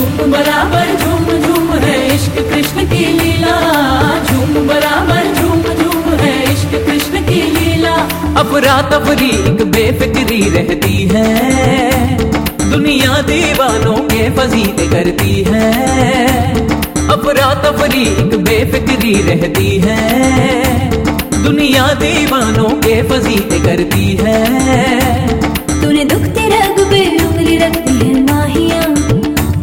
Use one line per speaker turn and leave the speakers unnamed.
झूम बराबर, झूम झूम है इश्क कृष्ण की लीला। झूम बराबर, झूम झूम है इश्क कृष्ण की लीला।
अफरा तफरी एक बेफिक्री रहती है। दुनिया दीवानों के फजीते करती है। अफरा तफरी एक बेफिक्री रहती है। दुनिया दीवानों के फजीते करती है।
तूने दुख तेरा